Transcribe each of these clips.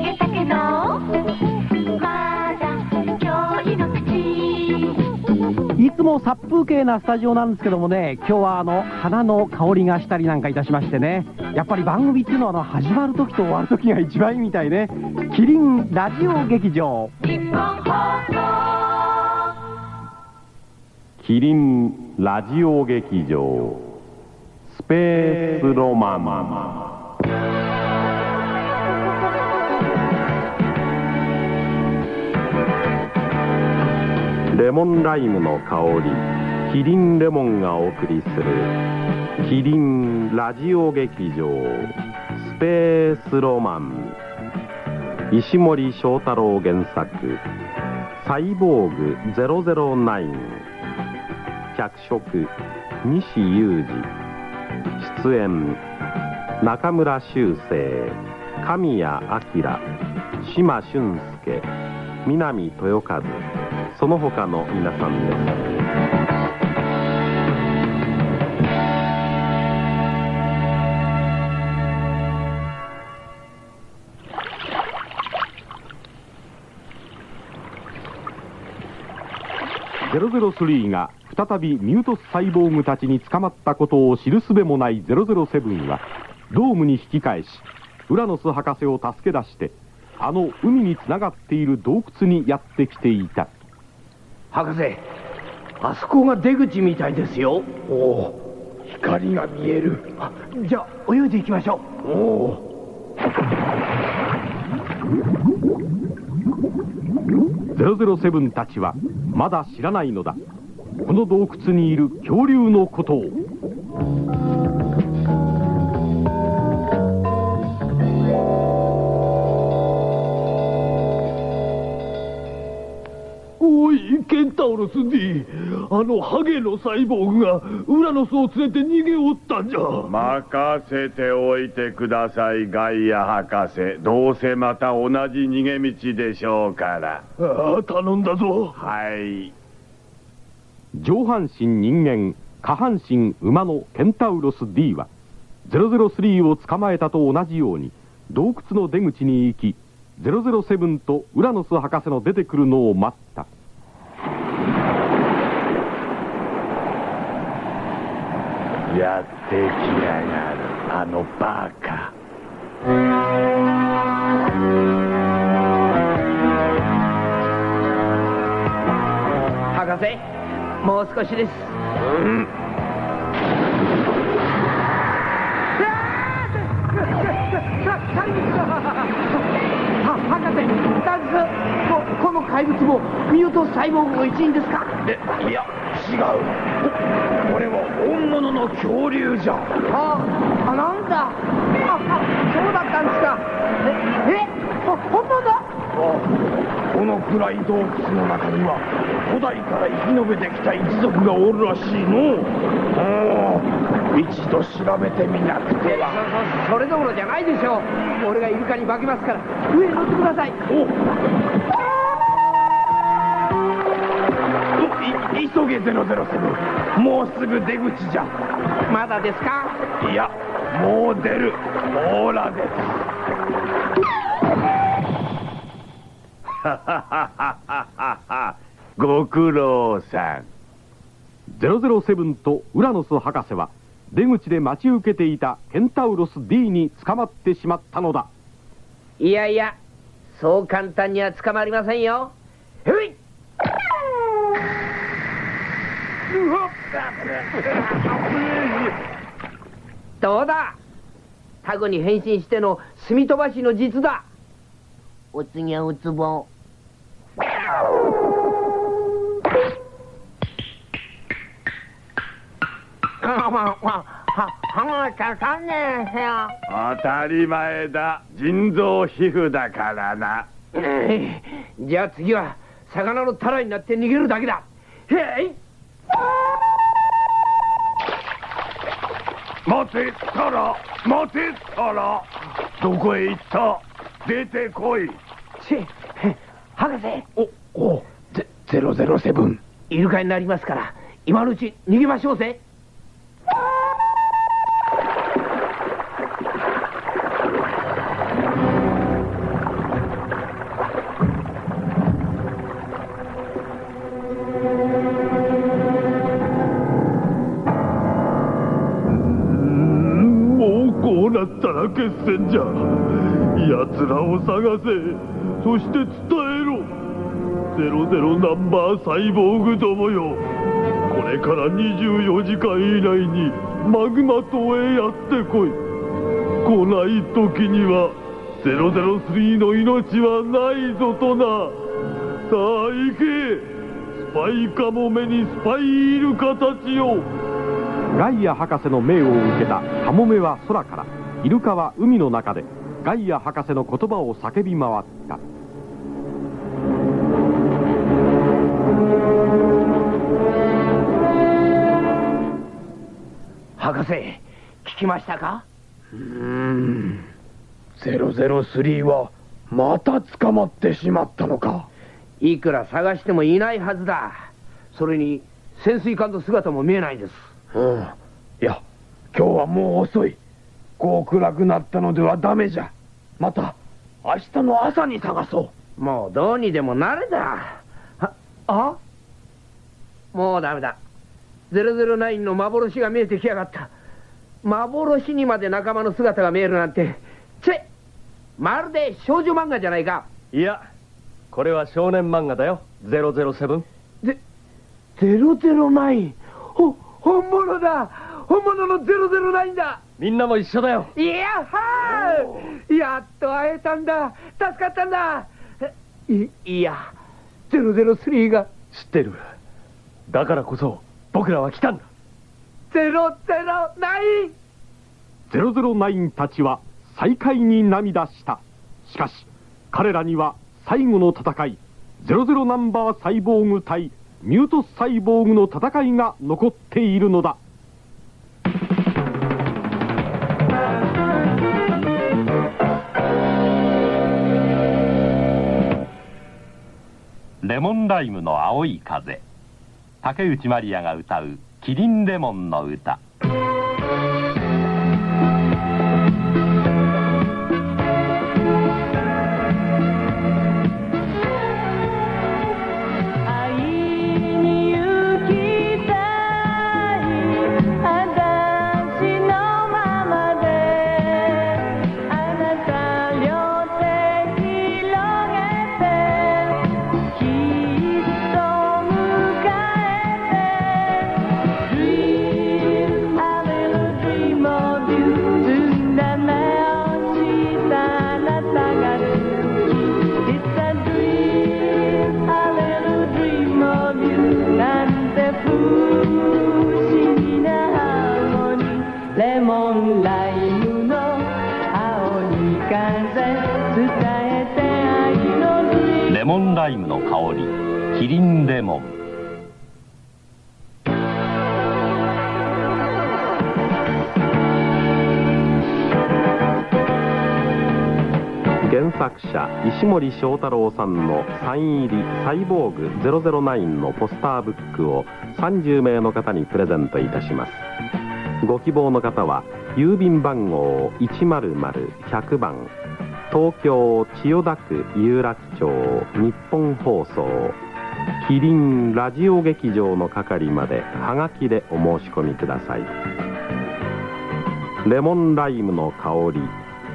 げたけどまだ今日の口いつも殺風景なスタジオなんですけどもね、今日はあの、花の香りがしたりなんかいたしましてね、やっぱり番組っていうのはあの、始まる時と終わる時が一番いいみたいね。キリンラジオ劇場。キリンラジオ劇場スペースロマンレモンライムの香りキリンレモンがお送りするキリンラジオ劇場スペースロマン。石森章太郎原作サイボーグ009脚色西裕二。出演中村修正。神谷明島俊介。南豊和。その他の皆さんです。003が再びミュートスサイボーグたちに捕まったことを知るすべもない007はドームに引き返しウラノス博士を助け出してあの海につながっている洞窟にやってきていた。博士あそこが出口みたいですよ。おお光が見える。あじゃあ泳いでいきましょう。おお007たちはまだ知らないのだ。この洞窟にいる恐竜のことをタウロス D あのハゲのサイボーグがウラノスを連れて逃げおったんじゃ。任せておいてくださいガイア博士。どうせまた同じ逃げ道でしょうから。ああ頼んだぞ。はい。上半身人間下半身馬のケンタウロス D は003を捕まえたと同じように洞窟の出口に行き007とウラノス博士の出てくるのを待ったやってきやがるあのバカ。博士もう少しです。は 博士大丈夫ここの怪物もミュートサイボーグの一員ですか？えいや違う。ここれは本物の恐竜じゃ。ああなんだ。ああそうだったんですか。ええほ本物だ。この暗い洞窟の中には古代から生き延びてきた一族がおるらしいの。おお一度調べてみなくては。そそれどころじゃないでしょう。俺がイルカに化けますから上に乗ってください。おい急げ007もうすぐ出口じゃまだですか？いやもう出る。ほら出た ご苦労さん。007とウラノス博士は出口で待ち受けていたケンタウロス D に捕まってしまったのだ。いやいやそう簡単には捕まりませんよどうだ？タグに変身しての墨飛ばしの術だ。お次はウツボ。当たり前だ。人造皮膚だからな。ええじゃあ次は魚のタラになって逃げるだけだ。へい待てたら待てたらどこへ行った？出てこい。し博士。おおゼ007イルカになりますから今のうち逃げましょうぜなったら決戦じゃ。奴らを探せ。そして伝えろ。00ナンバーサイボーグどもよ。これから24時間以内にマグマ島へやってこい。来ない時には003の命はないぞとな。さあ行け。スパイカモメにスパイイルカたちよガイア博士の命を受けたカモメは空からイルカは海の中でガイア博士の言葉を叫び回った。博士聞きましたか？うーん。003はまた捕まってしまったのか。いくら探してもいないはずだ。それに潜水艦の姿も見えないんですうん。いや今日はもう遅い。こう暗くなったのではダメじゃ。また明日の朝に探そう。もうどうにでもなれだ。ああ？もうダメだ。009の幻が見えてきやがった。幻にまで仲間の姿が見えるなんて。チェまるで少女漫画じゃないか。いやこれは少年漫画だよ。007ゼ009ほ本物だ。本物の009だ。みんなも一緒だよ。いやはー。やっと会えたんだ。助かったんだ。いいや003が。知ってる。だからこそ僕らは来たんだ。009 009たちは再会に涙した。しかし彼らには最後の戦い00ナンバーサイボーグ対ミュートサイボーグの戦いが残っているのだ。レモンライムの青い風。竹内まりやが歌う「キリンレモンの歌」キリンレモン。原作者石森章太郎さんのサイン入り「サイボーグ009」のポスターブックを30名の方にプレゼントいたします。ご希望の方は郵便番号100-100番東京千代田区有楽町日本放送キリンラジオ劇場の係まではがきでお申し込みください。レモンライムの香り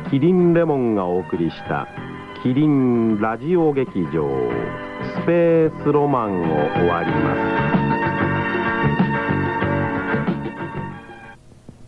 キリンレモンがお送りしたキリンラジオ劇場スペースロマンを終わります。